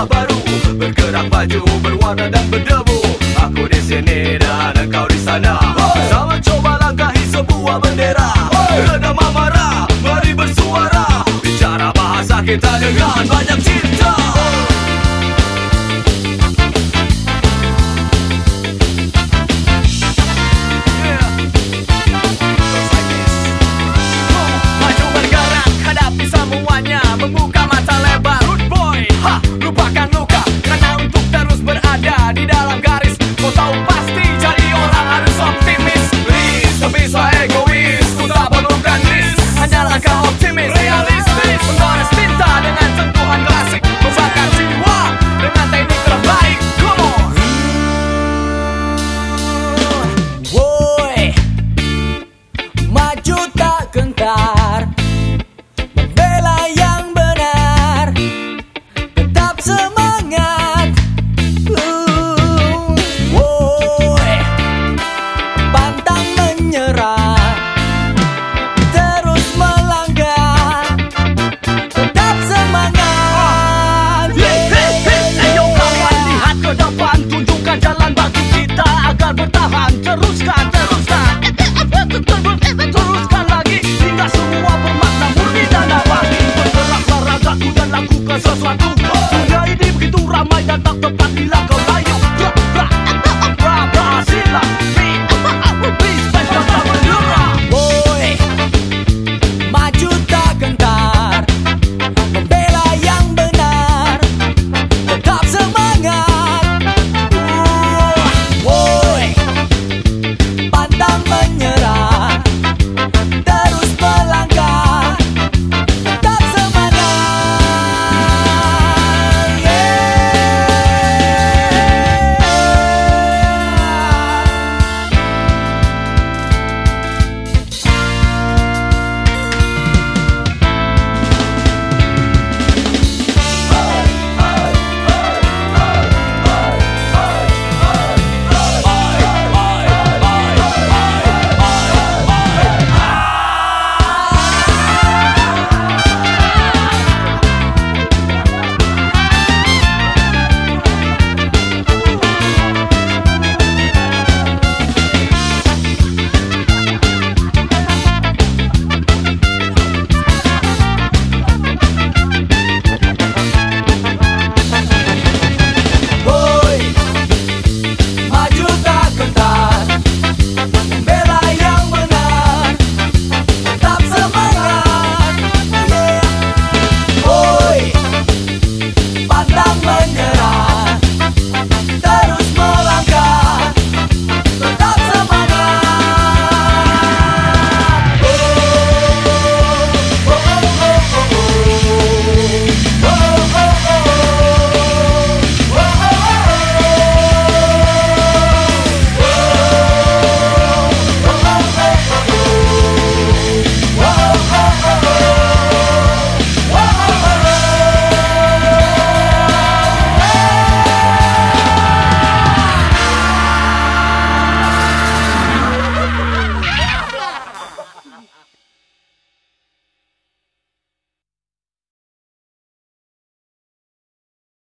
wajah baru Bergerak baju berwarna dan berdebu. Aku di sini dan kau di sana. Sama coba langkahi sebuah bendera. Renama marah, mari bersuara. Bicara bahasa kita dengan banyak cinta